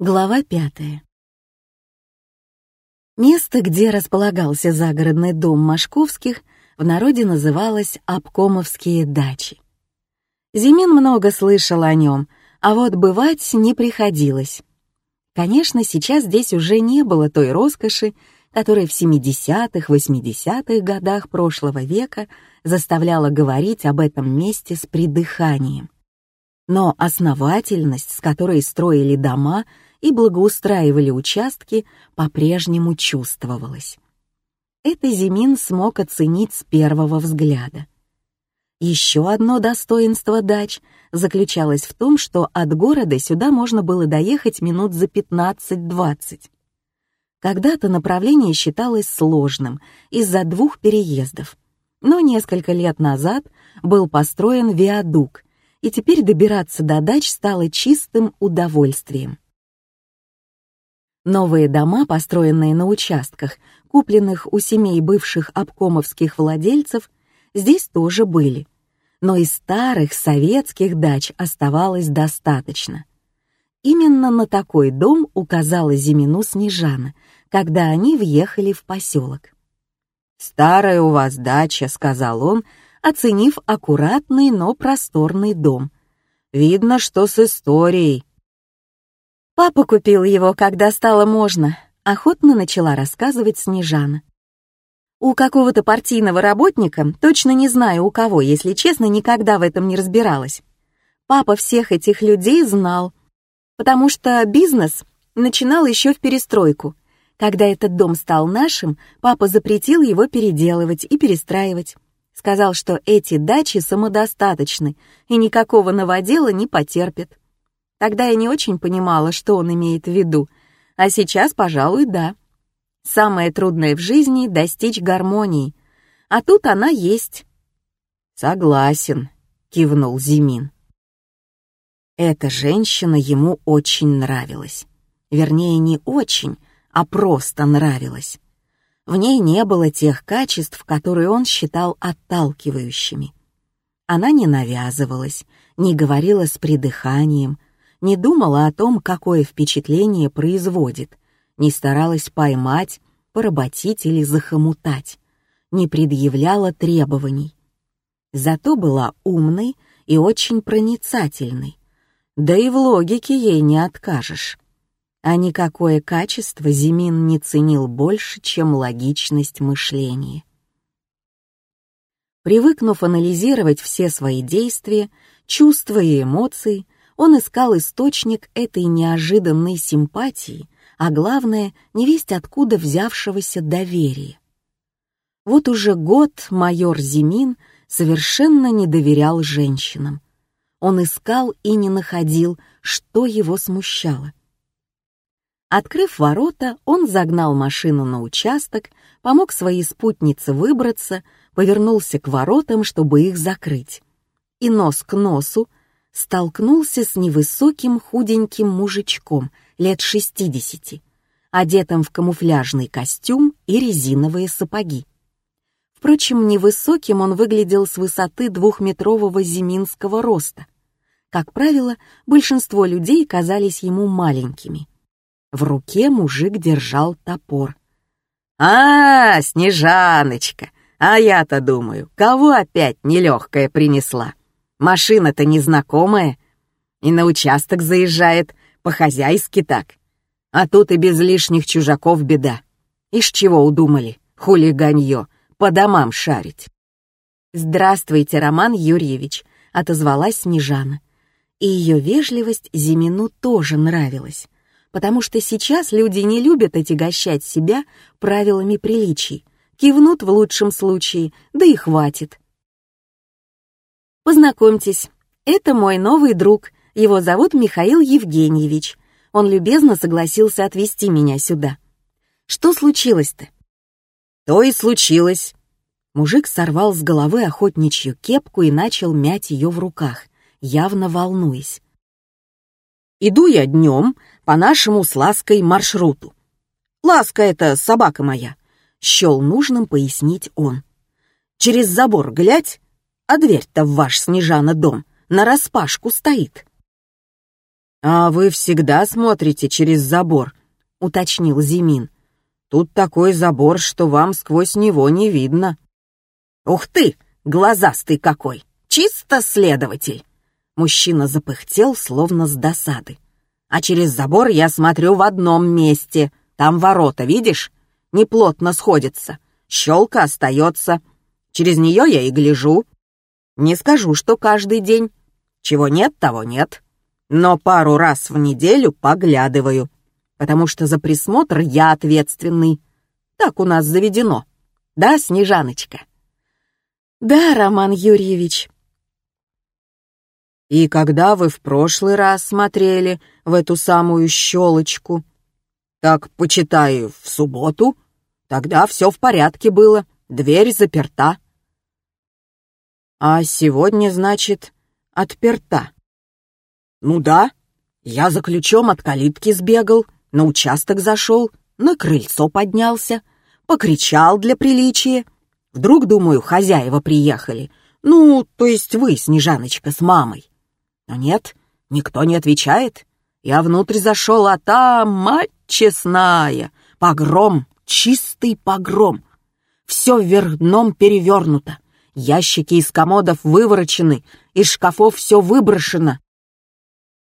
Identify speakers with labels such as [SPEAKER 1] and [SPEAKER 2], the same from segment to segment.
[SPEAKER 1] Глава пятая. Место, где располагался загородный дом Машковских, в народе называлось Обкомовские дачи. Зимин много слышал о нем, а вот бывать не приходилось. Конечно, сейчас здесь уже не было той роскоши, которая в 70-х, 80-х годах прошлого века заставляла говорить об этом месте с придыханием. Но основательность, с которой строили дома — и благоустраивали участки, по-прежнему чувствовалось. Это Зимин смог оценить с первого взгляда. Еще одно достоинство дач заключалось в том, что от города сюда можно было доехать минут за 15-20. Когда-то направление считалось сложным из-за двух переездов, но несколько лет назад был построен виадук, и теперь добираться до дач стало чистым удовольствием. Новые дома, построенные на участках, купленных у семей бывших обкомовских владельцев, здесь тоже были. Но и старых советских дач оставалось достаточно. Именно на такой дом указала Зимину Снежана, когда они въехали в поселок. «Старая у вас дача», — сказал он, оценив аккуратный, но просторный дом. «Видно, что с историей. Папа купил его, когда стало можно, охотно начала рассказывать Снежана. У какого-то партийного работника, точно не знаю у кого, если честно, никогда в этом не разбиралась. Папа всех этих людей знал, потому что бизнес начинал еще в перестройку. Когда этот дом стал нашим, папа запретил его переделывать и перестраивать. Сказал, что эти дачи самодостаточны и никакого новодела не потерпят. Тогда я не очень понимала, что он имеет в виду, а сейчас, пожалуй, да. Самое трудное в жизни — достичь гармонии, а тут она есть. «Согласен», — кивнул Зимин. Эта женщина ему очень нравилась. Вернее, не очень, а просто нравилась. В ней не было тех качеств, которые он считал отталкивающими. Она не навязывалась, не говорила с придыханием, не думала о том, какое впечатление производит, не старалась поймать, поработить или захомутать, не предъявляла требований. Зато была умной и очень проницательной, да и в логике ей не откажешь. А никакое качество Зимин не ценил больше, чем логичность мышления. Привыкнув анализировать все свои действия, чувства и эмоции, он искал источник этой неожиданной симпатии, а главное, невесть откуда взявшегося доверия. Вот уже год майор Зимин совершенно не доверял женщинам. Он искал и не находил, что его смущало. Открыв ворота, он загнал машину на участок, помог своей спутнице выбраться, повернулся к воротам, чтобы их закрыть. И нос к носу столкнулся с невысоким худеньким мужичком лет шестидесяти, одетым в камуфляжный костюм и резиновые сапоги. Впрочем, невысоким он выглядел с высоты двухметрового зиминского роста. Как правило, большинство людей казались ему маленькими. В руке мужик держал топор. «А, Снежаночка! А я-то думаю, кого опять нелегкая принесла?» Машина-то незнакомая. И на участок заезжает, по-хозяйски так. А тут и без лишних чужаков беда. Ишь чего удумали, хулиганье, по домам шарить. «Здравствуйте, Роман Юрьевич», — отозвалась Снежана. И ее вежливость Зимину тоже нравилась, потому что сейчас люди не любят отягощать себя правилами приличий, кивнут в лучшем случае, да и хватит. Познакомьтесь, это мой новый друг, его зовут Михаил Евгеньевич. Он любезно согласился отвезти меня сюда. Что случилось-то? То и случилось. Мужик сорвал с головы охотничью кепку и начал мять ее в руках, явно волнуясь. Иду я днем по нашему с Лаской маршруту. Ласка — это собака моя. Щел нужным пояснить он. Через забор глядь, а дверь-то в ваш Снежана дом нараспашку стоит.
[SPEAKER 2] «А вы всегда смотрите через забор?» — уточнил Зимин. «Тут такой забор, что вам сквозь него не видно».
[SPEAKER 1] «Ух ты, глазастый какой! Чисто следователь!» Мужчина запыхтел, словно с досады. «А через забор я смотрю в одном месте. Там ворота, видишь? Неплотно сходятся. Щелка остается. Через нее я и гляжу. Не скажу, что каждый день. Чего нет, того нет но пару раз в неделю поглядываю, потому что за присмотр я ответственный. Так у нас заведено. Да, Снежаночка?
[SPEAKER 2] Да, Роман Юрьевич. И когда вы в прошлый раз смотрели в эту самую щелочку? Так, почитаю, в субботу? Тогда все в порядке было, дверь заперта. А сегодня, значит, отперта. «Ну да. Я за ключом от калитки сбегал, на участок зашел, на крыльцо поднялся, покричал для приличия. Вдруг, думаю, хозяева приехали. Ну, то есть вы, Снежаночка, с мамой. Но нет, никто не отвечает. Я внутрь зашел, а там, мать честная, погром, чистый погром. Все вверх дном перевернуто. Ящики из комодов выворочены, из шкафов все выброшено.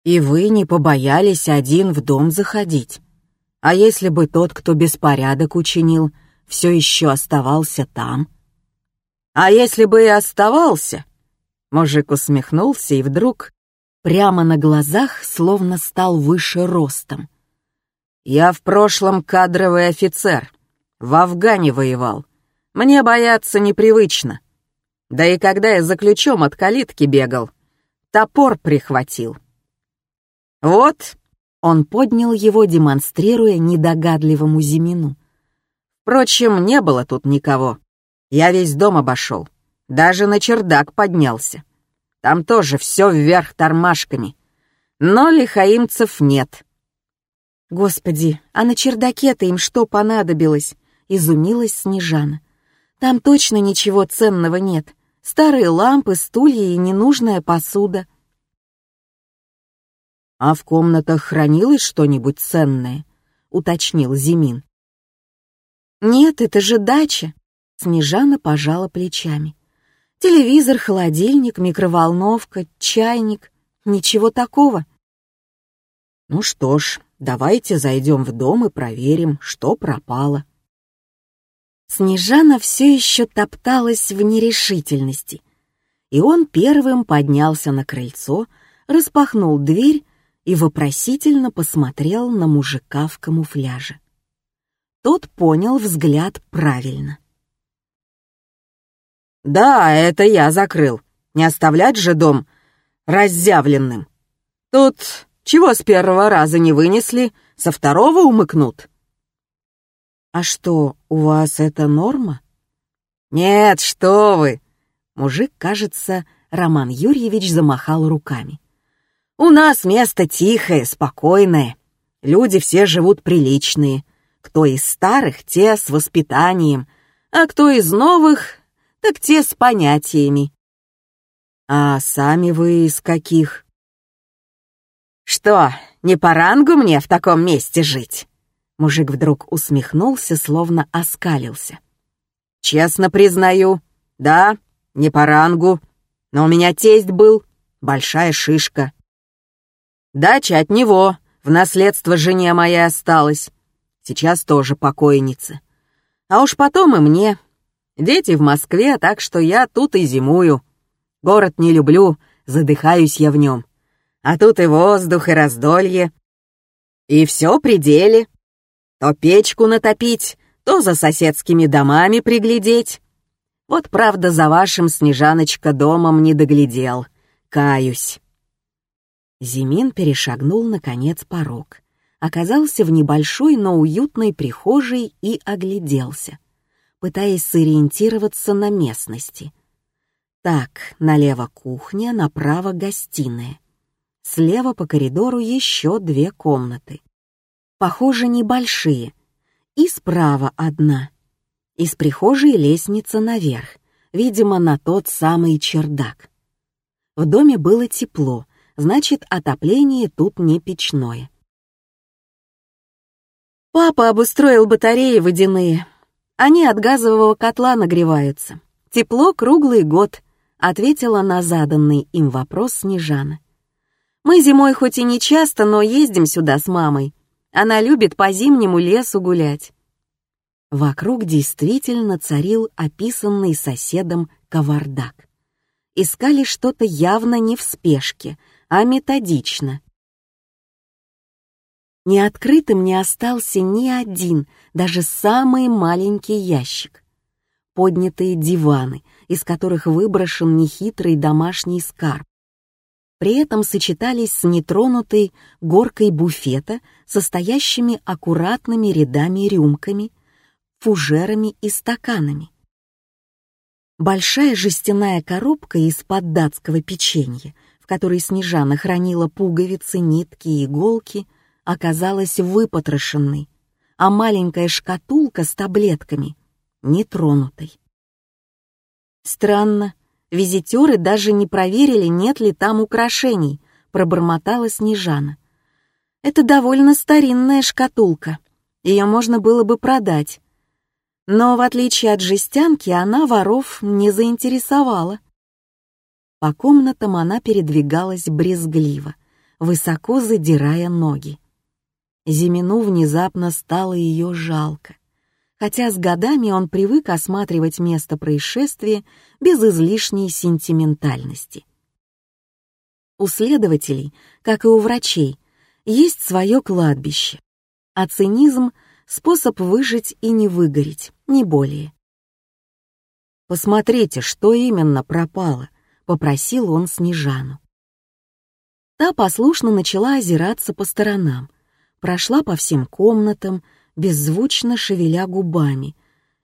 [SPEAKER 2] И вы не побоялись один в дом заходить. А если бы тот, кто беспорядок учинил, все еще оставался там? А если бы и оставался? Мужик усмехнулся и вдруг прямо на глазах словно стал выше ростом. Я в прошлом кадровый офицер, в Афгане воевал. Мне бояться непривычно. Да и когда я за ключом от калитки бегал, топор прихватил. «Вот!» — он поднял его, демонстрируя недогадливому Зимину. «Впрочем, не было тут никого. Я весь дом обошел. Даже на чердак поднялся. Там тоже все вверх тормашками. Но лихаимцев нет».
[SPEAKER 1] «Господи, а на чердаке-то им что понадобилось?» — изумилась Снежана. «Там точно ничего ценного нет. Старые лампы, стулья и ненужная посуда».
[SPEAKER 2] «А в комнатах хранилось что-нибудь ценное?» — уточнил Зимин.
[SPEAKER 1] «Нет, это же дача!» — Снежана пожала плечами. «Телевизор, холодильник, микроволновка, чайник. Ничего такого».
[SPEAKER 2] «Ну что ж, давайте зайдем в дом и проверим, что пропало».
[SPEAKER 1] Снежана все еще топталась в нерешительности, и он первым поднялся на крыльцо, распахнул дверь и вопросительно посмотрел на мужика в камуфляже. Тот понял взгляд правильно.
[SPEAKER 2] «Да, это я закрыл. Не оставлять же дом разъявленным. Тут чего с первого раза не вынесли, со второго умыкнут?»
[SPEAKER 1] «А что, у вас это норма?»
[SPEAKER 2] «Нет, что вы!»
[SPEAKER 1] Мужик, кажется, Роман Юрьевич замахал руками.
[SPEAKER 2] У нас место тихое, спокойное. Люди все живут приличные. Кто из старых, те с воспитанием, а кто из новых, так те с понятиями. А сами вы из каких? Что, не по рангу мне в таком месте жить? Мужик вдруг усмехнулся, словно оскалился. Честно признаю, да, не по рангу, но у меня тесть был, большая шишка. Дача от него, в наследство жене моей осталась. Сейчас тоже покойница. А уж потом и мне. Дети в Москве, так что я тут и зимую. Город не люблю, задыхаюсь я в нем. А тут и воздух, и раздолье. И все при деле. То печку натопить, то за соседскими домами приглядеть. Вот правда за вашим, Снежаночка, домом не доглядел. Каюсь.
[SPEAKER 1] Зимин перешагнул, наконец, порог. Оказался в небольшой, но уютной прихожей и огляделся, пытаясь сориентироваться на местности. Так, налево кухня, направо гостиная. Слева по коридору еще две комнаты. Похоже, небольшие. И справа одна. Из прихожей лестница наверх, видимо, на тот самый чердак. В доме было тепло, значит, отопление тут не печное. Папа обустроил батареи водяные. Они от газового котла нагреваются. Тепло круглый год, ответила на заданный им вопрос Снежана. Мы зимой хоть и не часто, но ездим сюда с мамой. Она любит по зимнему лесу гулять. Вокруг действительно царил описанный соседом кавардак. Искали что-то явно не в спешке, а методично. Неоткрытым не остался ни один, даже самый маленький ящик. Поднятые диваны, из которых выброшен нехитрый домашний скарб. При этом сочетались с нетронутой горкой буфета, состоящими аккуратными рядами рюмками, фужерами и стаканами. Большая жестяная коробка из-под датского печенья, в которой Снежана хранила пуговицы, нитки и иголки, оказалась выпотрошенной, а маленькая шкатулка с таблетками — нетронутой. «Странно, визитеры даже не проверили, нет ли там украшений», — пробормотала Снежана. «Это довольно старинная шкатулка. Ее можно было бы продать, но, в отличие от жестянки, она воров не заинтересовала. По комнатам она передвигалась брезгливо, высоко задирая ноги. Зимину внезапно стало ее жалко, хотя с годами он привык осматривать место происшествия без излишней сентиментальности. У следователей, как и у врачей, есть свое кладбище, а цинизм способ выжить и не выгореть, не более. «Посмотрите, что именно пропало», — попросил он Снежану. Та послушно начала озираться по сторонам, прошла по всем комнатам, беззвучно шевеля губами,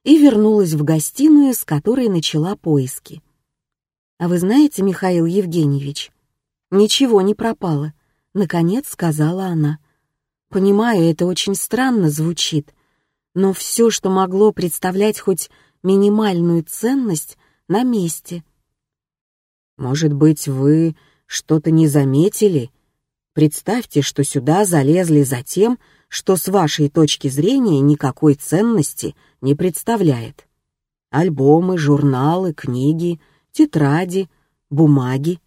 [SPEAKER 1] и вернулась в гостиную, с которой начала поиски. «А вы знаете, Михаил Евгеньевич, ничего не пропало», — наконец сказала она. Понимаю, это очень странно звучит, но все, что могло представлять хоть минимальную ценность, на месте. Может быть, вы что-то не заметили? Представьте, что сюда залезли за тем, что с вашей точки зрения никакой ценности не представляет. Альбомы, журналы, книги, тетради, бумаги.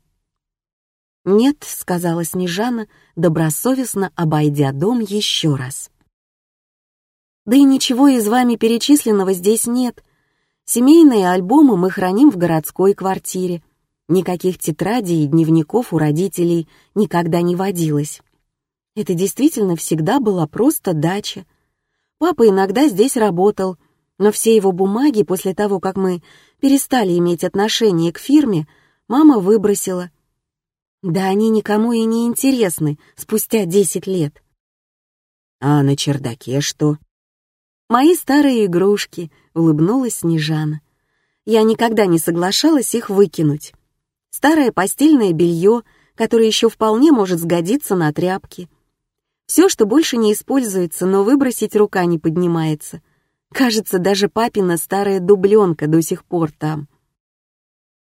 [SPEAKER 1] «Нет», — сказала Снежана, добросовестно обойдя дом еще раз. «Да и ничего из вами перечисленного здесь нет. Семейные альбомы мы храним в городской квартире. Никаких тетрадей и дневников у родителей никогда не водилось. Это действительно всегда была просто дача. Папа иногда здесь работал, но все его бумаги после того, как мы перестали иметь отношение к фирме, мама выбросила — да они никому и не интересны спустя десять лет. А на чердаке что? Мои старые игрушки, улыбнулась Снежана. Я никогда не соглашалась их выкинуть. Старое постельное белье, которое еще вполне может сгодиться на тряпки. Все, что больше не используется, но выбросить рука не поднимается. Кажется, даже папина старая дубленка до сих пор там.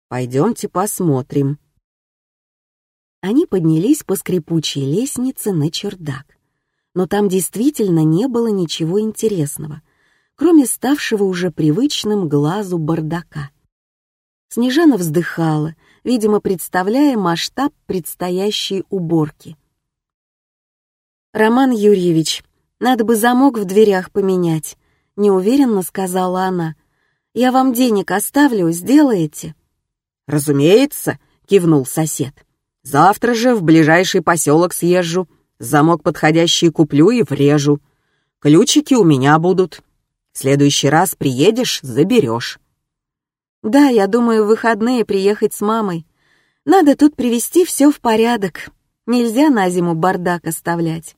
[SPEAKER 1] Пойдемте посмотрим, они поднялись по скрипучей лестнице на чердак. Но там действительно не было ничего интересного, кроме ставшего уже привычным глазу бардака. Снежана вздыхала, видимо, представляя масштаб предстоящей уборки. «Роман Юрьевич, надо бы замок в дверях поменять», — неуверенно сказала она. «Я вам денег оставлю, сделаете?»
[SPEAKER 2] «Разумеется», — кивнул сосед. Завтра же в ближайший поселок съезжу, замок подходящий куплю и врежу. Ключики у меня будут. В следующий раз приедешь, заберешь.
[SPEAKER 1] Да, я думаю, в выходные приехать с мамой. Надо тут привести все в порядок. Нельзя на зиму бардак оставлять.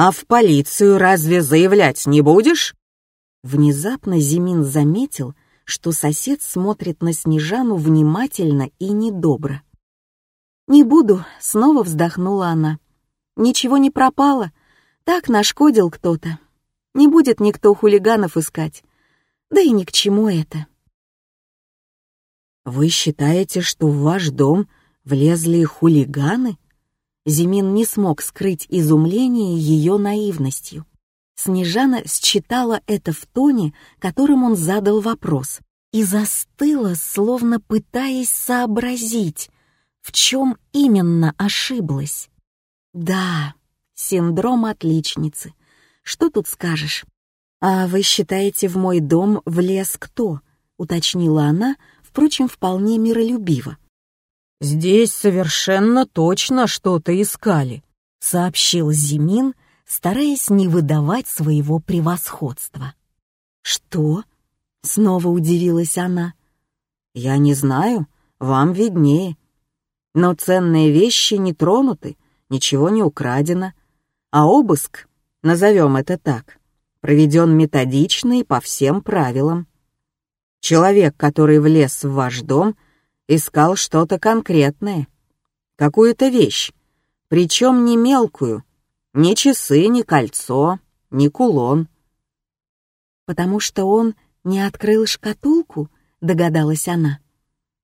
[SPEAKER 2] А в полицию разве заявлять не будешь?
[SPEAKER 1] Внезапно Зимин заметил, что сосед смотрит на Снежану внимательно и недобро. «Не буду», — снова вздохнула она. «Ничего не пропало. Так нашкодил кто-то. Не будет никто хулиганов искать. Да и ни к чему это».
[SPEAKER 2] «Вы считаете, что в ваш дом
[SPEAKER 1] влезли хулиганы? Зимин не смог скрыть изумление ее наивностью. Снежана считала это в тоне, которым он задал вопрос, и застыла, словно пытаясь сообразить, в чем именно ошиблась. Да, синдром отличницы. Что тут скажешь? А вы считаете, в мой дом влез кто? Уточнила она, впрочем, вполне миролюбиво.
[SPEAKER 2] «Здесь совершенно точно что-то искали», —
[SPEAKER 1] сообщил Зимин, стараясь не выдавать своего превосходства. «Что?» — снова удивилась она.
[SPEAKER 2] «Я не знаю, вам виднее. Но ценные вещи не тронуты, ничего не украдено, а обыск, назовем это так, проведен методично и по всем правилам. Человек, который влез в ваш дом — искал что-то конкретное, какую-то вещь, причем не мелкую, ни часы, ни кольцо, ни кулон.
[SPEAKER 1] «Потому что он не открыл шкатулку?» — догадалась она.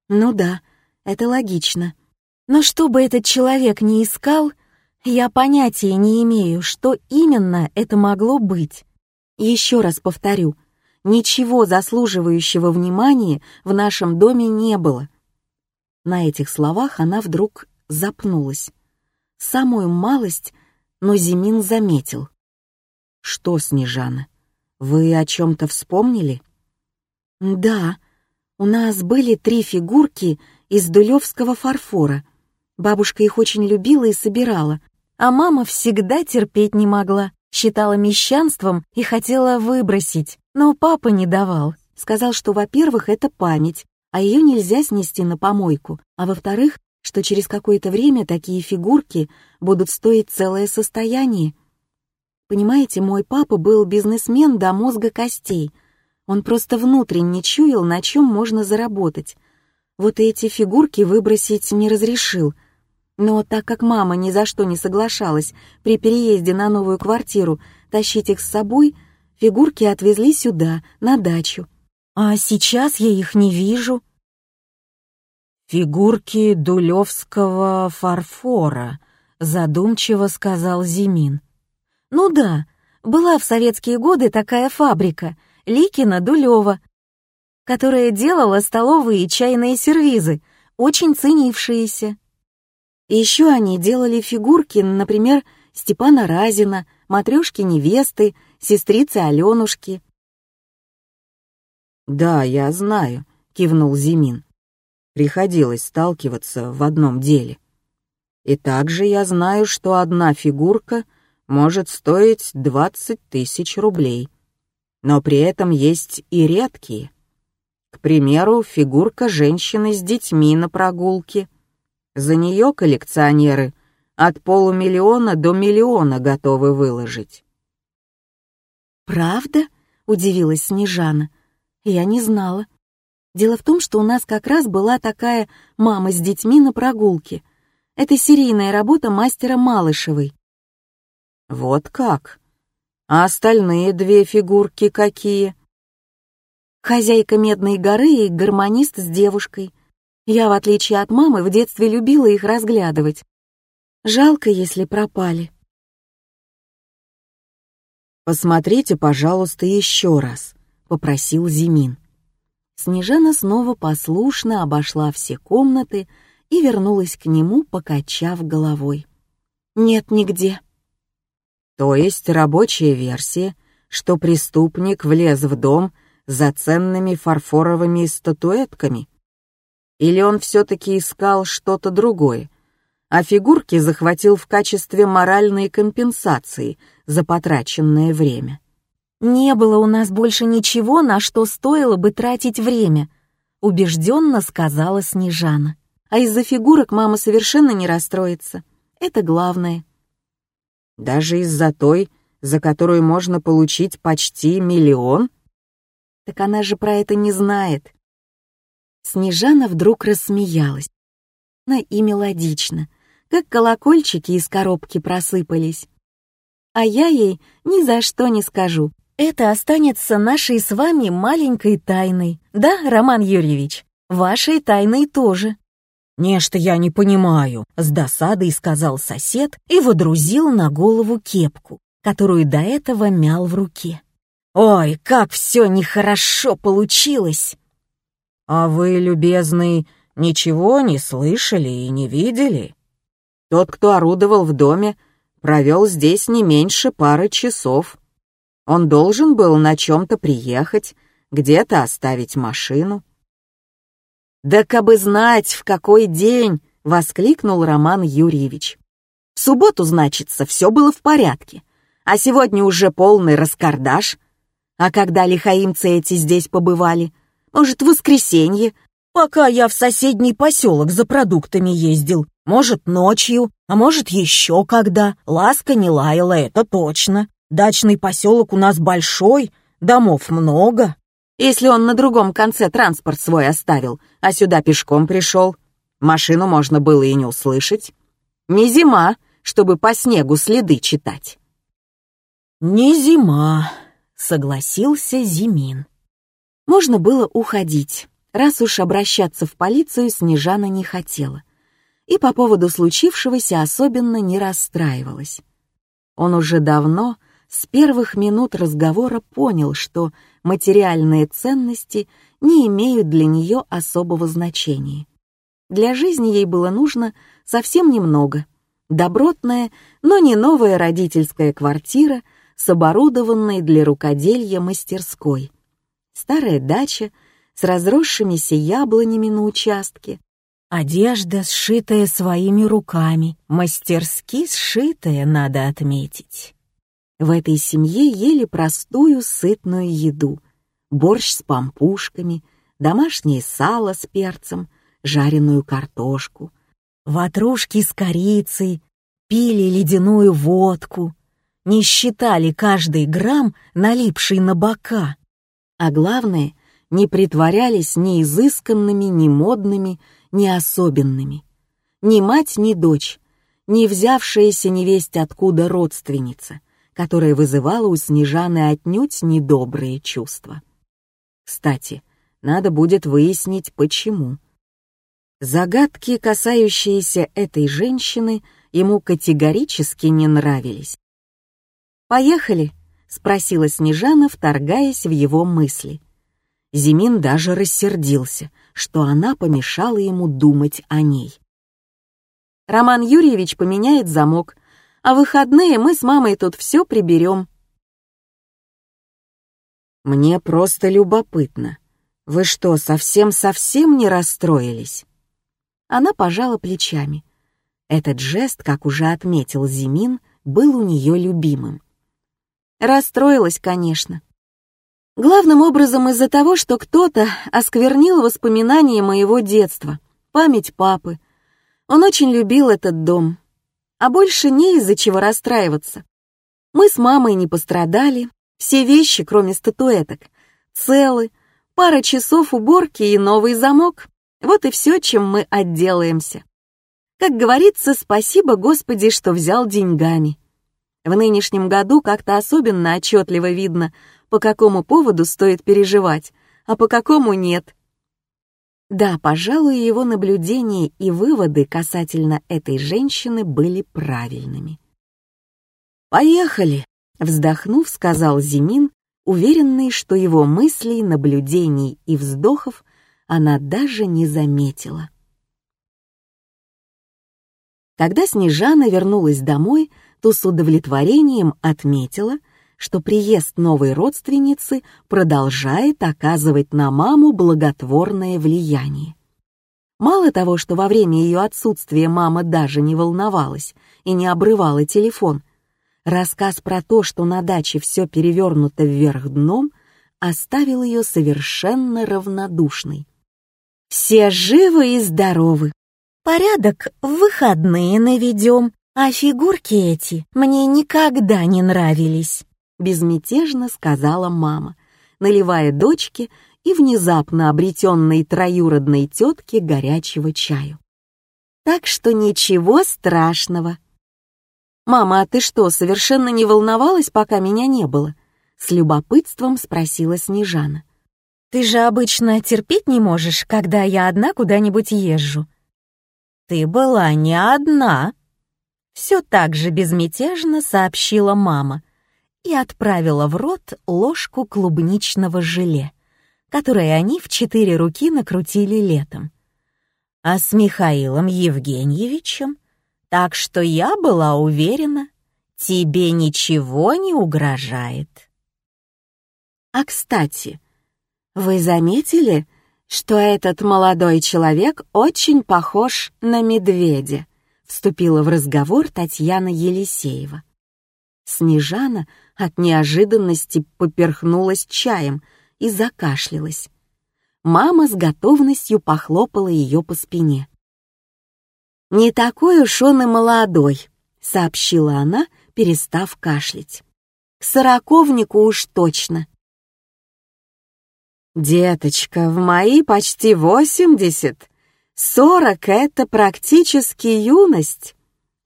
[SPEAKER 1] «Ну да, это логично. Но что бы этот человек ни искал, я понятия не имею, что именно это могло быть. Еще раз повторю, ничего заслуживающего внимания в нашем доме не было. На этих словах она вдруг запнулась. Самую малость, но Зимин заметил. «Что, Снежана, вы о чем-то вспомнили?» «Да, у нас были три фигурки из дулевского фарфора. Бабушка их очень любила и собирала, а мама всегда терпеть не могла, считала мещанством и хотела выбросить, но папа не давал. Сказал, что, во-первых, это память, а ее нельзя снести на помойку, а во-вторых, что через какое-то время такие фигурки будут стоить целое состояние. Понимаете, мой папа был бизнесмен до мозга костей. Он просто внутренне чуял, на чем можно заработать. Вот эти фигурки выбросить не разрешил. Но так как мама ни за что не соглашалась при переезде на новую квартиру тащить их с собой, фигурки отвезли сюда, на дачу. А сейчас я их не вижу.
[SPEAKER 2] «Фигурки дулевского фарфора», — задумчиво сказал Зимин.
[SPEAKER 1] «Ну да, была в советские годы такая фабрика, Ликина Дулева, которая делала столовые и чайные сервизы, очень ценившиеся. Еще они делали фигурки, например, Степана Разина, матрешки невесты, сестрицы Аленушки.
[SPEAKER 2] «Да, я знаю», — кивнул Зимин. Приходилось сталкиваться в одном деле. И также я знаю, что одна фигурка может стоить 20 тысяч рублей. Но при этом есть и редкие. К примеру, фигурка женщины с детьми на прогулке. За нее коллекционеры от полумиллиона до миллиона готовы выложить.
[SPEAKER 1] «Правда?» — удивилась Снежана. Я не знала. Дело в том, что у нас как раз была такая мама с детьми на прогулке. Это серийная работа мастера Малышевой.
[SPEAKER 2] Вот как? А остальные две фигурки какие?
[SPEAKER 1] Хозяйка Медной горы и гармонист с девушкой. Я, в отличие от мамы, в детстве любила их разглядывать. Жалко, если пропали.
[SPEAKER 2] Посмотрите, пожалуйста, еще раз. — попросил Зимин.
[SPEAKER 1] Снежана снова послушно обошла все комнаты и вернулась к нему, покачав головой. «Нет нигде».
[SPEAKER 2] «То есть рабочая версия, что преступник влез в дом за ценными фарфоровыми статуэтками? Или он все-таки искал что-то другое, а фигурки захватил в качестве моральной компенсации за потраченное время?»
[SPEAKER 1] «Не было у нас больше ничего, на что стоило бы тратить время», — убежденно сказала Снежана. «А из-за фигурок мама совершенно не расстроится. Это главное».
[SPEAKER 2] «Даже из-за той, за которую можно получить почти миллион?»
[SPEAKER 1] «Так она же про это не знает». Снежана вдруг рассмеялась. На и мелодично, как колокольчики из коробки просыпались. А я ей ни за что не скажу, это останется нашей с вами маленькой тайной. Да, Роман Юрьевич? Вашей тайной тоже. «Нечто я не понимаю», — с досадой сказал сосед и водрузил на голову кепку, которую до этого мял в руке. «Ой, как все нехорошо получилось!»
[SPEAKER 2] «А вы, любезный, ничего не слышали и не видели? Тот, кто орудовал в доме, провел здесь не меньше пары часов. Он должен был на чем-то приехать, где-то оставить машину».
[SPEAKER 1] «Да кабы знать, в какой день!» — воскликнул Роман Юрьевич. «В субботу, значится, все было в порядке, а сегодня уже полный раскардаш. А когда лихаимцы эти здесь побывали? Может, в воскресенье, пока я в соседний поселок за продуктами ездил. Может, ночью, а может, еще когда. Ласка не лаяла, это точно. Дачный поселок у нас большой, домов много. Если он на другом конце транспорт свой оставил, а сюда пешком пришел, машину можно было и не услышать. Не зима, чтобы по снегу следы читать. «Не зима», — согласился Зимин. Можно было уходить, раз уж обращаться в полицию Снежана не хотела. И по поводу случившегося особенно не расстраивалась. Он уже давно, с первых минут разговора, понял, что материальные ценности не имеют для нее особого значения. Для жизни ей было нужно совсем немного. Добротная, но не новая родительская квартира с оборудованной для рукоделья мастерской. Старая дача с разросшимися яблонями на участке. Одежда, сшитая своими руками, мастерски сшитая, надо отметить. В этой семье ели простую сытную еду. Борщ с пампушками, домашнее сало с перцем, жареную картошку, ватрушки с корицей, пили ледяную водку, не считали каждый грамм, налипший на бока. А главное, не притворялись ни изысканными, ни модными, ни особенными. Ни мать, ни дочь, ни взявшаяся невесть откуда родственница — которое вызывало у Снежаны отнюдь недобрые чувства. Кстати, надо будет выяснить, почему. Загадки, касающиеся этой женщины, ему категорически не нравились. «Поехали?» — спросила Снежана, вторгаясь в его мысли. Зимин даже рассердился, что она помешала ему думать о ней. Роман Юрьевич поменяет замок, а выходные мы с мамой тут все приберем.
[SPEAKER 2] Мне просто любопытно. Вы что, совсем-совсем не расстроились?
[SPEAKER 1] Она пожала плечами. Этот жест, как уже отметил Зимин, был у нее любимым. Расстроилась, конечно. Главным образом из-за того, что кто-то осквернил воспоминания моего детства, память папы. Он очень любил этот дом, а больше не из-за чего расстраиваться. Мы с мамой не пострадали, все вещи, кроме статуэток, целы, пара часов уборки и новый замок. Вот и все, чем мы отделаемся. Как говорится, спасибо Господи, что взял деньгами. В нынешнем году как-то особенно отчетливо видно, по какому поводу стоит переживать, а по какому нет. Да, пожалуй, его наблюдения и выводы касательно этой женщины были правильными. «Поехали!» — вздохнув, сказал Зимин, уверенный, что его мыслей, наблюдений и вздохов она даже не заметила. Когда Снежана вернулась домой, то с удовлетворением отметила — что приезд новой родственницы продолжает оказывать на маму благотворное влияние. Мало того, что во время ее отсутствия мама даже не волновалась и не обрывала телефон, рассказ про то, что на даче все перевернуто вверх дном, оставил ее совершенно равнодушной. «Все живы и здоровы. Порядок в выходные наведем, а фигурки эти мне никогда не нравились безмятежно сказала мама, наливая дочке и внезапно обретенной троюродной тетке горячего чаю. Так что ничего страшного. «Мама, а ты что, совершенно не волновалась, пока меня не было?» С любопытством спросила Снежана. «Ты же обычно терпеть не можешь, когда я одна куда-нибудь езжу». ты была не одна», — все так же безмятежно сообщила мама и отправила в рот ложку клубничного желе, которое они в четыре руки накрутили летом. А с Михаилом Евгеньевичем, так что я была уверена, тебе ничего не угрожает. А кстати, вы заметили, что этот молодой человек очень похож на медведя? Вступила в разговор Татьяна Елисеева. Снежана от неожиданности поперхнулась чаем и закашлялась. Мама с готовностью похлопала ее по спине. «Не такой уж он и молодой», — сообщила она, перестав кашлять. «К сороковнику уж точно. «Деточка, в мои почти восемьдесят. Сорок — это практически юность!»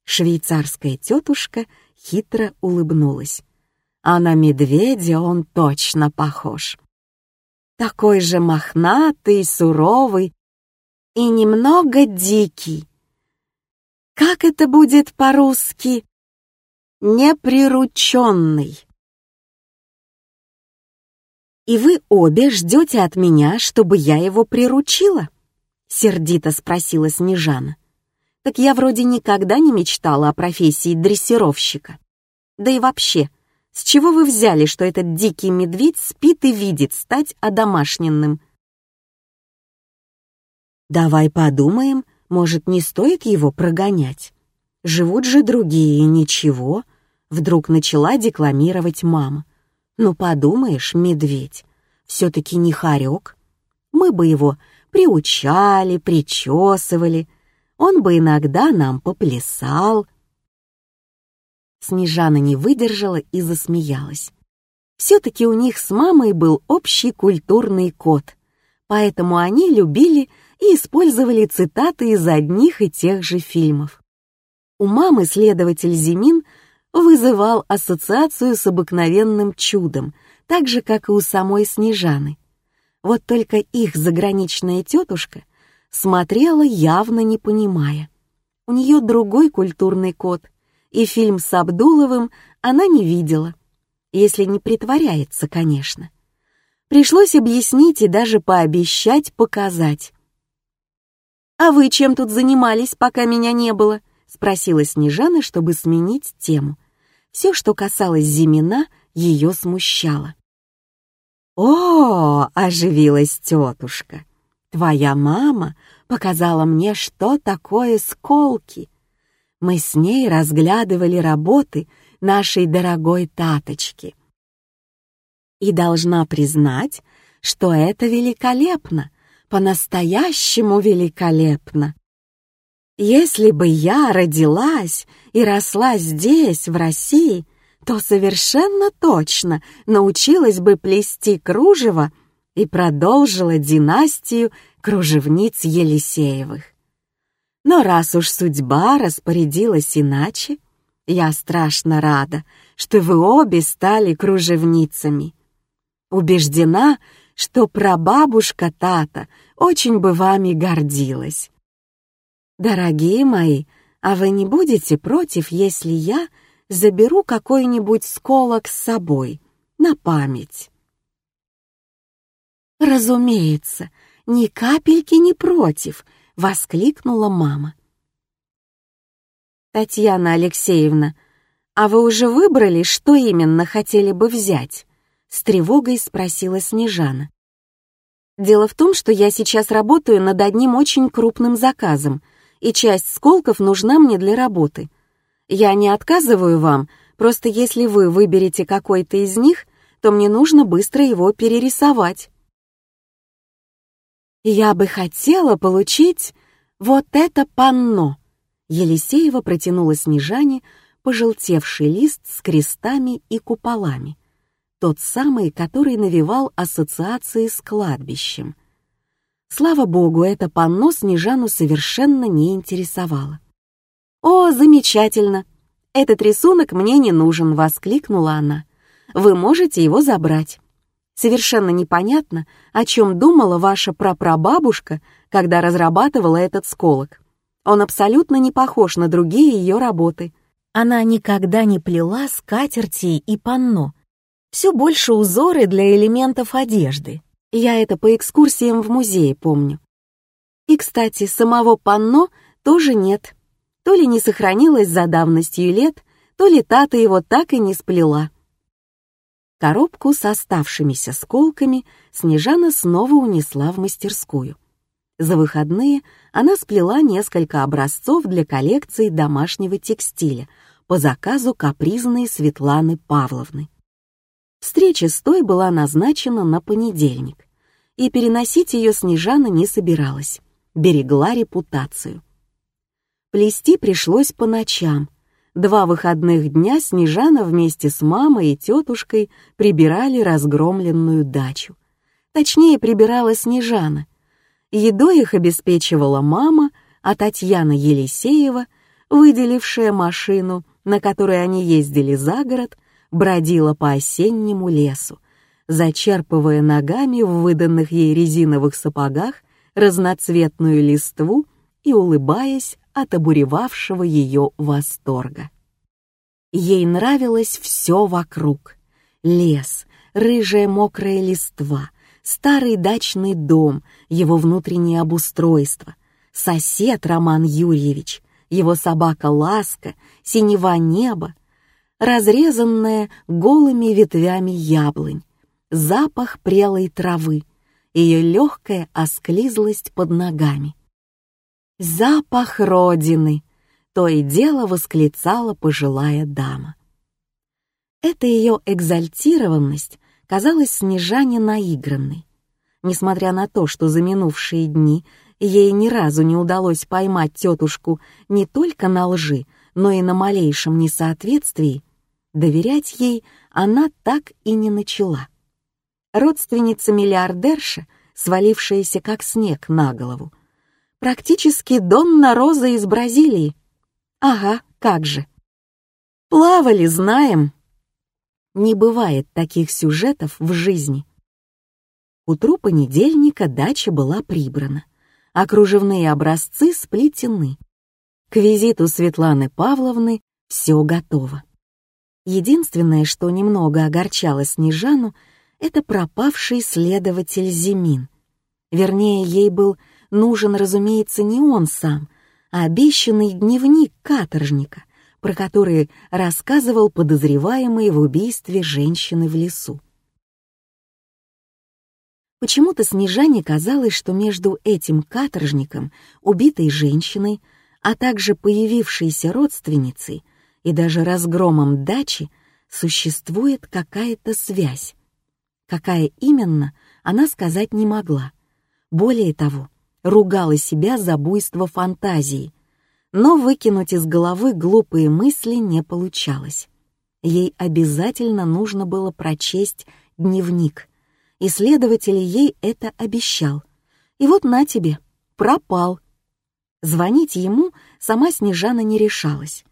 [SPEAKER 1] Швейцарская тетушка хитро улыбнулась. А на медведя он точно похож. Такой же мохнатый, суровый и немного дикий. Как это будет по-русски? Неприрученный. «И вы обе ждете от меня, чтобы я его приручила?» — сердито спросила Снежана. «Так я вроде никогда не мечтала о профессии дрессировщика. Да и вообще, с чего вы взяли, что этот дикий медведь спит и видит стать одомашненным?» «Давай подумаем, может, не стоит его прогонять? Живут же другие, ничего», — вдруг начала декламировать мама. Ну, подумаешь, медведь, все-таки не хорек. Мы бы его приучали, причесывали, он бы иногда нам поплясал. Снежана не выдержала и засмеялась. Все-таки у них с мамой был общий культурный код, поэтому они любили и использовали цитаты из одних и тех же фильмов. У мамы следователь Зимин вызывал ассоциацию с обыкновенным чудом, так же, как и у самой Снежаны. Вот только их заграничная тетушка смотрела, явно не понимая. У нее другой культурный код, и фильм с Абдуловым она не видела, если не притворяется, конечно. Пришлось объяснить и даже пообещать показать. «А вы чем тут занимались, пока меня не было?» — спросила Снежана, чтобы сменить тему. Все, что касалось Зимина, ее смущало. «О!» — оживилась тетушка. «Твоя мама показала мне, что такое сколки. Мы с ней разглядывали работы нашей дорогой таточки. И должна признать, что это великолепно, по-настоящему великолепно. Если бы я родилась и росла здесь, в России, то совершенно точно научилась бы плести кружево и продолжила династию кружевниц Елисеевых. Но раз уж судьба распорядилась иначе, я страшно рада, что вы обе стали кружевницами. Убеждена, что прабабушка Тата очень бы вами гордилась. «Дорогие мои, а вы не будете против, если я заберу какой-нибудь сколок с собой, на память?» «Разумеется, ни капельки не против!» — воскликнула мама. «Татьяна Алексеевна, а вы уже выбрали, что именно хотели бы взять?» — с тревогой спросила Снежана. «Дело в том, что я сейчас работаю над одним очень крупным заказом — и часть сколков нужна мне для работы. Я не отказываю вам, просто если вы выберете какой-то из них, то мне нужно быстро его перерисовать. Я бы хотела получить вот это панно. Елисеева протянула Снежане пожелтевший лист с крестами и куполами, тот самый, который навевал ассоциации с кладбищем — Слава богу, это панно Снежану совершенно не интересовало. «О, замечательно! Этот рисунок мне не нужен!» — воскликнула она. «Вы можете его забрать. Совершенно непонятно, о чем думала ваша прапрабабушка, когда разрабатывала этот сколок. Он абсолютно не похож на другие ее работы. Она никогда не плела скатерти и панно. Все больше узоры для элементов одежды. Я это по экскурсиям в музее помню. И, кстати, самого панно тоже нет. То ли не сохранилось за давностью лет, то ли Тата его так и не сплела. Коробку с оставшимися сколками Снежана снова унесла в мастерскую. За выходные она сплела несколько образцов для коллекции домашнего текстиля по заказу капризной Светланы Павловны. Встреча с той была назначена на понедельник, и переносить ее Снежана не собиралась, берегла репутацию. Плести пришлось по ночам. Два выходных дня Снежана вместе с мамой и тетушкой прибирали разгромленную дачу. Точнее, прибирала Снежана. Едой их обеспечивала мама, а Татьяна Елисеева, выделившая машину, на которой они ездили за город, бродила по осеннему лесу, зачерпывая ногами в выданных ей резиновых сапогах разноцветную листву и улыбаясь от обуревавшего ее восторга. Ей нравилось все вокруг. Лес, рыжая мокрая листва, старый дачный дом, его внутреннее обустройство, сосед Роман Юрьевич, его собака Ласка, синева неба, разрезанная голыми ветвями яблонь, запах прелой травы, ее легкая осклизлость под ногами. «Запах Родины!» — то и дело восклицала пожилая дама. Эта ее экзальтированность казалась Снежане наигранной. Несмотря на то, что за минувшие дни ей ни разу не удалось поймать тетушку не только на лжи, но и на малейшем несоответствии, доверять ей она так и не начала. Родственница миллиардерша, свалившаяся как снег на голову, Практически Донна Роза из Бразилии. Ага, как же. Плавали, знаем. Не бывает таких сюжетов в жизни. Утру понедельника дача была прибрана, а кружевные образцы сплетены. К визиту Светланы Павловны все готово. Единственное, что немного огорчало Снежану, это пропавший следователь Зимин. Вернее, ей был нужен, разумеется, не он сам, а обещанный дневник каторжника, про который рассказывал подозреваемый в убийстве женщины в лесу. Почему-то Снежане казалось, что между этим каторжником, убитой женщиной, а также появившейся родственницей и даже разгромом дачи существует какая-то связь. Какая именно, она сказать не могла. Более того, ругала себя за буйство фантазии, но выкинуть из головы глупые мысли не получалось. Ей обязательно нужно было прочесть дневник, и следователь ей это обещал. И вот на тебе, пропал. Звонить ему сама Снежана не решалась.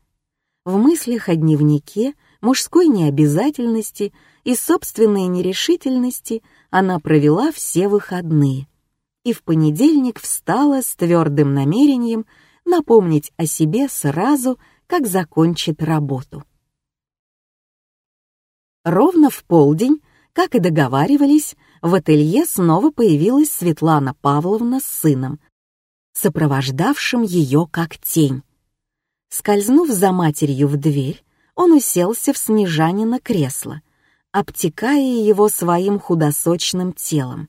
[SPEAKER 1] В мыслях о дневнике, мужской необязательности и собственной нерешительности она провела все выходные — и в понедельник встала с твердым намерением напомнить о себе сразу, как закончит работу. Ровно в полдень, как и договаривались, в ателье снова появилась Светлана Павловна с сыном, сопровождавшим ее как тень. Скользнув за матерью в дверь, он уселся в Снежанина кресло, обтекая его своим худосочным телом.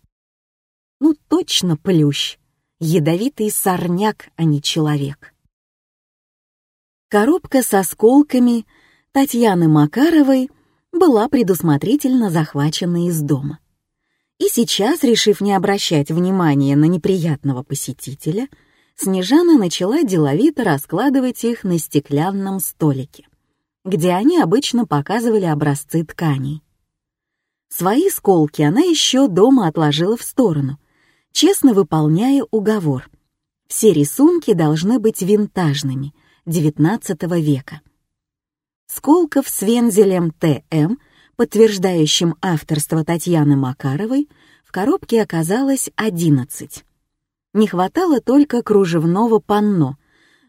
[SPEAKER 1] Ну точно плющ, ядовитый сорняк, а не человек. Коробка с осколками Татьяны Макаровой была предусмотрительно захвачена из дома. И сейчас, решив не обращать внимания на неприятного посетителя, Снежана начала деловито раскладывать их на стеклянном столике, где они обычно показывали образцы тканей. Свои сколки она еще дома отложила в сторону, честно выполняя уговор. Все рисунки должны быть винтажными, XIX века. Сколков с вензелем ТМ, подтверждающим авторство Татьяны Макаровой, в коробке оказалось 11. Не хватало только кружевного панно,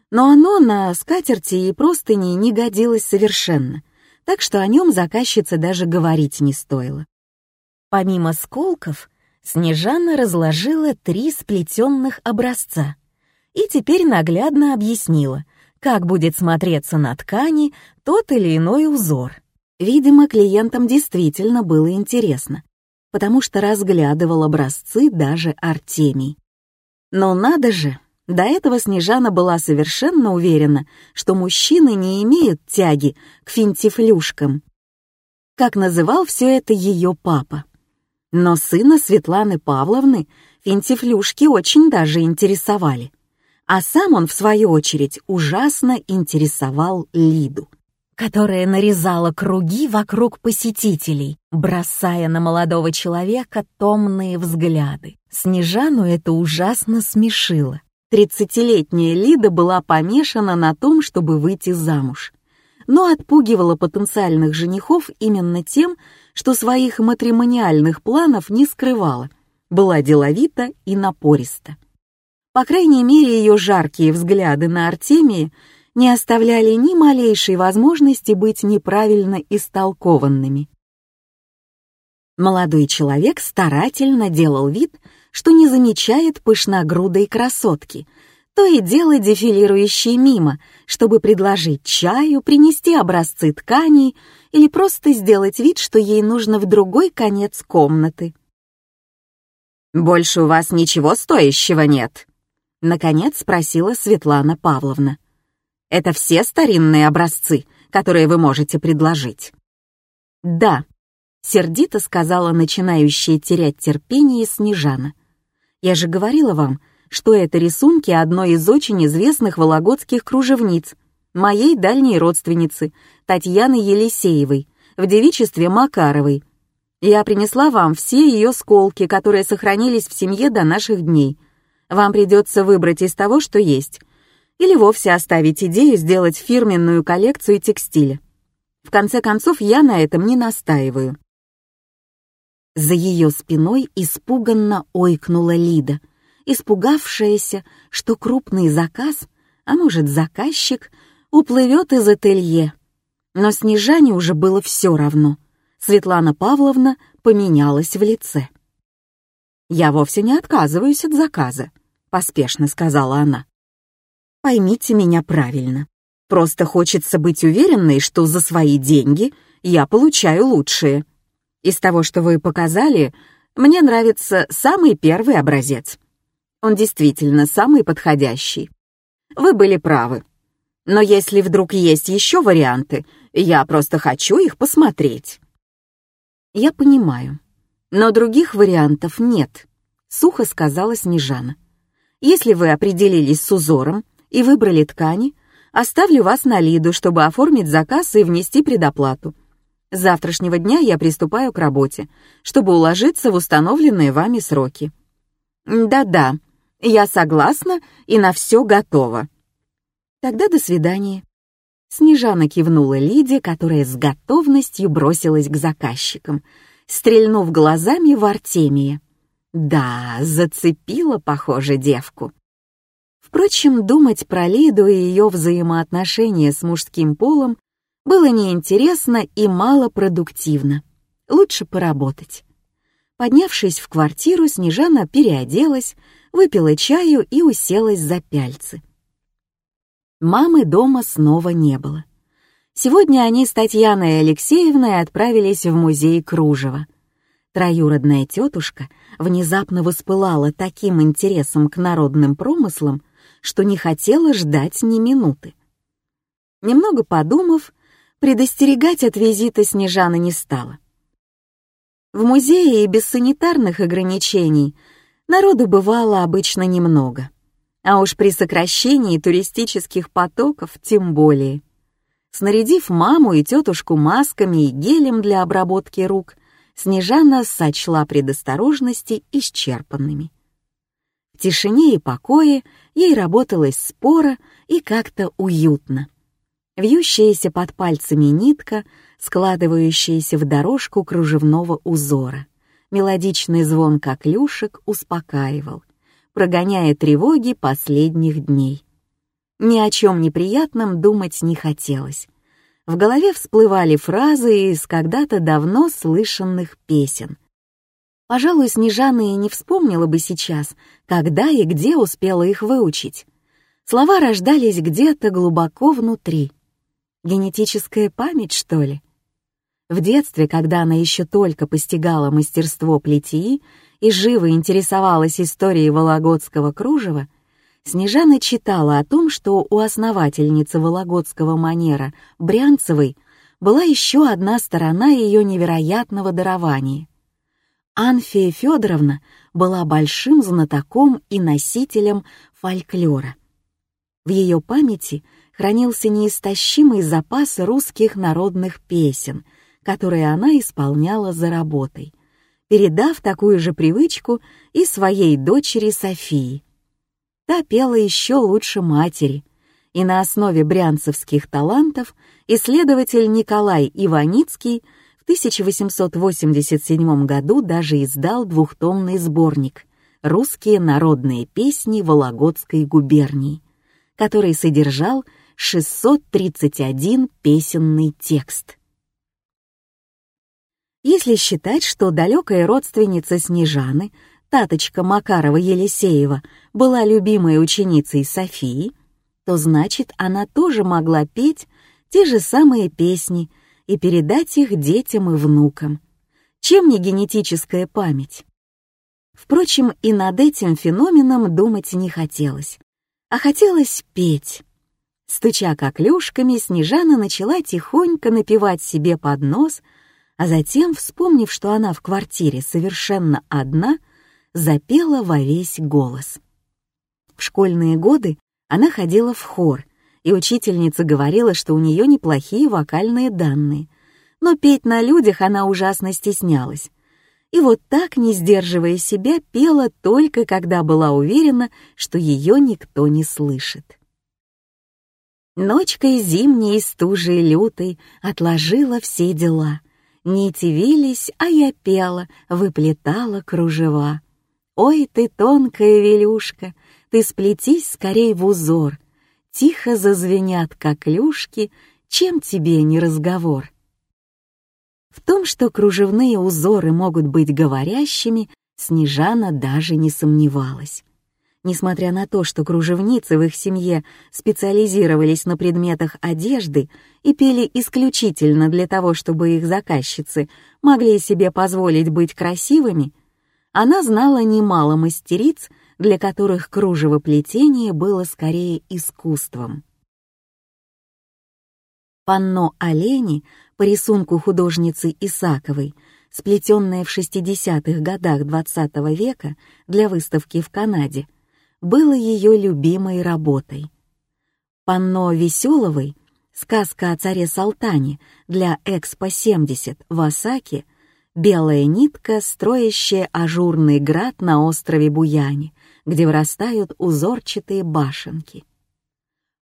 [SPEAKER 1] но оно на скатерти и простыни не годилось совершенно, так что о нем заказчице даже говорить не стоило. Помимо сколков, Снежана разложила три сплетенных образца и теперь наглядно объяснила, как будет смотреться на ткани тот или иной узор. Видимо, клиентам действительно было интересно, потому что разглядывал образцы даже Артемий. Но надо же, до этого Снежана была совершенно уверена, что мужчины не имеют тяги к финтифлюшкам. Как называл все это ее папа. Но сына Светланы Павловны финтифлюшки очень даже интересовали. А сам он, в свою очередь, ужасно интересовал Лиду, которая нарезала круги вокруг посетителей, бросая на молодого человека томные взгляды. Снежану это ужасно смешило. Тридцатилетняя Лида была помешана на том, чтобы выйти замуж, но отпугивала потенциальных женихов именно тем, что своих матримониальных планов не скрывала, была деловита и напориста. По крайней мере, ее жаркие взгляды на Артемии не оставляли ни малейшей возможности быть неправильно истолкованными. Молодой человек старательно делал вид, что не замечает пышногрудой красотки, то и дело дефилирующей мимо, чтобы предложить чаю, принести образцы тканей или просто сделать вид, что ей нужно в другой конец комнаты. «Больше у вас ничего стоящего нет?» — наконец спросила Светлана Павловна. «Это все старинные образцы, которые вы можете предложить?» «Да», — сердито сказала начинающая терять терпение Снежана. Я же говорила вам, что это рисунки одной из очень известных вологодских кружевниц, моей дальней родственницы, Татьяны Елисеевой, в девичестве Макаровой. Я принесла вам все ее сколки, которые сохранились в семье до наших дней. Вам придется выбрать из того, что есть, или вовсе оставить идею сделать фирменную коллекцию текстиля. В конце концов, я на этом не настаиваю. За ее спиной испуганно ойкнула Лида, испугавшаяся, что крупный заказ, а может заказчик, уплывет из ателье. Но Снежане уже было все равно. Светлана Павловна поменялась в лице. «Я вовсе не отказываюсь от заказа», — поспешно сказала она. «Поймите меня правильно. Просто хочется быть уверенной, что за свои деньги я получаю лучшее. Из того, что вы показали, мне нравится самый первый образец. Он действительно самый подходящий. Вы были правы. Но если вдруг есть еще варианты, я просто хочу их посмотреть. Я понимаю. Но других вариантов нет, сухо сказала Снежана. Если вы определились с узором и выбрали ткани, оставлю вас на Лиду, чтобы оформить заказ и внести предоплату. С завтрашнего дня я приступаю к работе, чтобы уложиться в установленные вами сроки. Да-да, я согласна и на все готова. Тогда до свидания. Снежана кивнула Лиде, которая с готовностью бросилась к заказчикам, стрельнув глазами в Артемия. Да, зацепила, похоже, девку. Впрочем, думать про Лиду и ее взаимоотношения с мужским полом было неинтересно и малопродуктивно. Лучше поработать. Поднявшись в квартиру, Снежана переоделась, выпила чаю и уселась за пяльцы. Мамы дома снова не было. Сегодня они с Татьяной Алексеевной отправились в музей кружева. Троюродная тетушка внезапно воспылала таким интересом к народным промыслам, что не хотела ждать ни минуты. Немного подумав, предостерегать от визита Снежана не стала. В музее и без санитарных ограничений народу бывало обычно немного, а уж при сокращении туристических потоков тем более. Снарядив маму и тетушку масками и гелем для обработки рук, Снежана сочла предосторожности исчерпанными. В тишине и покое ей работалось споро и как-то уютно вьющаяся под пальцами нитка, складывающаяся в дорожку кружевного узора. Мелодичный звон коклюшек успокаивал, прогоняя тревоги последних дней. Ни о чем неприятном думать не хотелось. В голове всплывали фразы из когда-то давно слышанных песен. Пожалуй, Снежана и не вспомнила бы сейчас, когда и где успела их выучить. Слова рождались где-то глубоко внутри. Генетическая память, что ли? В детстве, когда она еще только постигала мастерство плетии и живо интересовалась историей вологодского кружева, Снежана читала о том, что у основательницы вологодского манера Брянцевой была еще одна сторона ее невероятного дарования. Анфия Федоровна была большим знатоком и носителем фольклора. В ее памяти хранился неистощимый запас русских народных песен, которые она исполняла за работой, передав такую же привычку и своей дочери Софии. Та пела еще лучше матери, и на основе брянцевских талантов исследователь Николай Иваницкий в 1887 году даже издал двухтомный сборник «Русские народные песни Вологодской губернии», который содержал 631 песенный текст. Если считать, что далекая родственница Снежаны — Таточка Макарова-Елисеева была любимой ученицей Софии, то значит, она тоже могла петь те же самые песни и передать их детям и внукам. Чем не генетическая память? Впрочем, и над этим феноменом думать не хотелось, а хотелось петь. Стуча коклюшками, Снежана начала тихонько напевать себе под нос, а затем, вспомнив, что она в квартире совершенно одна, запела во весь голос. В школьные годы она ходила в хор, и учительница говорила, что у нее неплохие вокальные данные, но петь на людях она ужасно стеснялась. И вот так, не сдерживая себя, пела только когда была уверена, что ее никто не слышит. Ночкой зимней стужей лютой отложила все дела. Нити вились, а я пела, выплетала кружева. Ой, ты тонкая велюшка, ты сплетись скорей в узор. Тихо зазвенят коклюшки, чем тебе не разговор? В том, что кружевные узоры могут быть говорящими, Снежана даже не сомневалась. Несмотря на то, что кружевницы в их семье специализировались на предметах одежды и пели исключительно для того, чтобы их заказчицы могли себе позволить быть красивыми, она знала немало мастериц, для которых кружевоплетение было скорее искусством. Панно олени по рисунку художницы Исаковой, сплетенное в 60-х годах XX -го века для выставки в Канаде, было ее любимой работой. Панно Веселовой «Сказка о царе Салтане» для Экспо-70 в Осаке — белая нитка, строящая ажурный град на острове Буяне, где вырастают узорчатые башенки.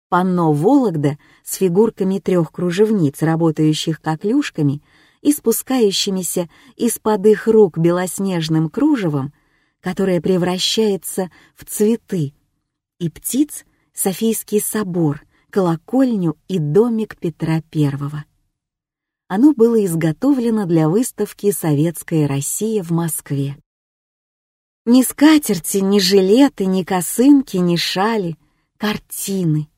[SPEAKER 1] Панно Вологда с фигурками трех кружевниц, работающих коклюшками и спускающимися из-под их рук белоснежным кружевом, которое превращается в цветы, и птиц Софийский собор, колокольню и домик Петра Первого. Оно было изготовлено для выставки «Советская Россия» в Москве. Ни скатерти, ни жилеты, ни косынки, ни шали, картины.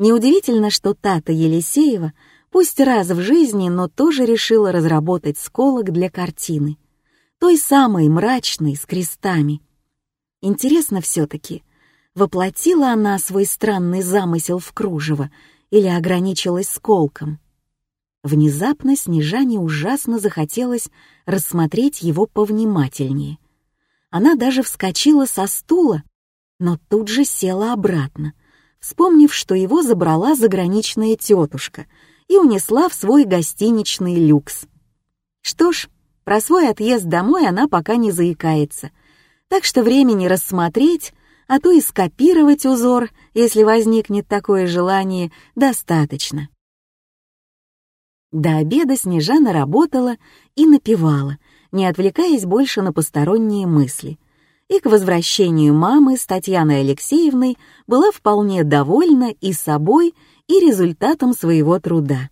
[SPEAKER 1] Неудивительно, что Тата Елисеева, пусть раз в жизни, но тоже решила разработать сколок для картины. Той самой мрачной, с крестами. Интересно все-таки, воплотила она свой странный замысел в кружево или ограничилась сколком? Внезапно Снежане ужасно захотелось рассмотреть его повнимательнее. Она даже вскочила со стула, но тут же села обратно, вспомнив, что его забрала заграничная тетушка и унесла в свой гостиничный люкс. Что ж, про свой отъезд домой она пока не заикается, так что времени рассмотреть, а то и скопировать узор, если возникнет такое желание, достаточно. До обеда Снежана работала и напевала, не отвлекаясь больше на посторонние мысли, и к возвращению мамы с Татьяной Алексеевной была вполне довольна и собой, и результатом своего труда.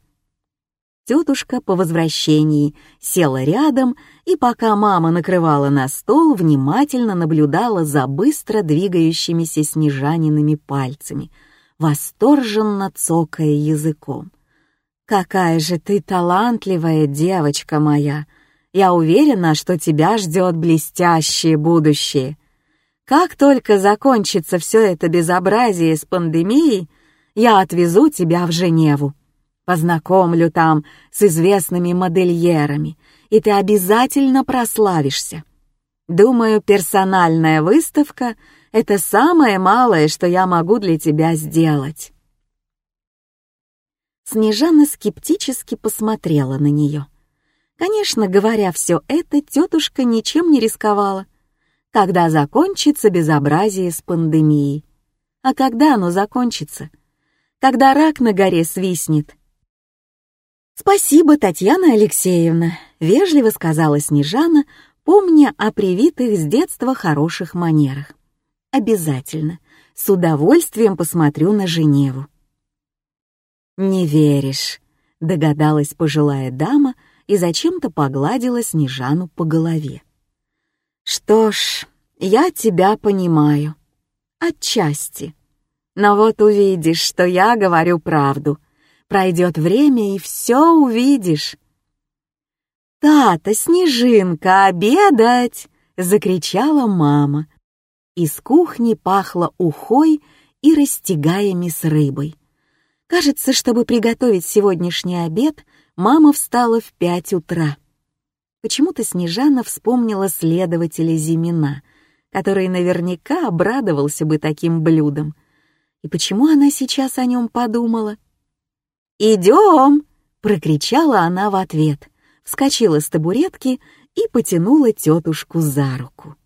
[SPEAKER 1] Тетушка по возвращении села рядом и, пока мама накрывала на стол, внимательно наблюдала за быстро двигающимися снежаниными пальцами, восторженно цокая языком. «Какая же ты талантливая девочка моя! Я уверена, что тебя ждет блестящее будущее. Как только закончится все это безобразие с пандемией, я отвезу тебя в Женеву. Познакомлю там с известными модельерами, и ты обязательно прославишься. Думаю, персональная выставка — это самое малое, что я могу для тебя сделать». Снежана скептически посмотрела на нее. Конечно, говоря все это, тетушка ничем не рисковала. Когда закончится безобразие с пандемией? А когда оно закончится? Когда рак на горе свистнет? «Спасибо, Татьяна Алексеевна», — вежливо сказала Снежана, помня о привитых с детства хороших манерах. «Обязательно. С удовольствием посмотрю на Женеву». «Не веришь», — догадалась пожилая дама и зачем-то погладила Снежану по голове. «Что ж, я тебя понимаю. Отчасти. Но вот увидишь, что я говорю правду — Пройдет время, и все увидишь. «Тата, Снежинка, обедать!» — закричала мама. Из кухни пахло ухой и растягаями с рыбой. Кажется, чтобы приготовить сегодняшний обед, мама встала в пять утра. Почему-то Снежана вспомнила следователя Зимина, который наверняка обрадовался бы таким блюдом. И почему она сейчас о нем подумала? «Идем!» — прокричала она в ответ, вскочила с табуретки и потянула тетушку за руку.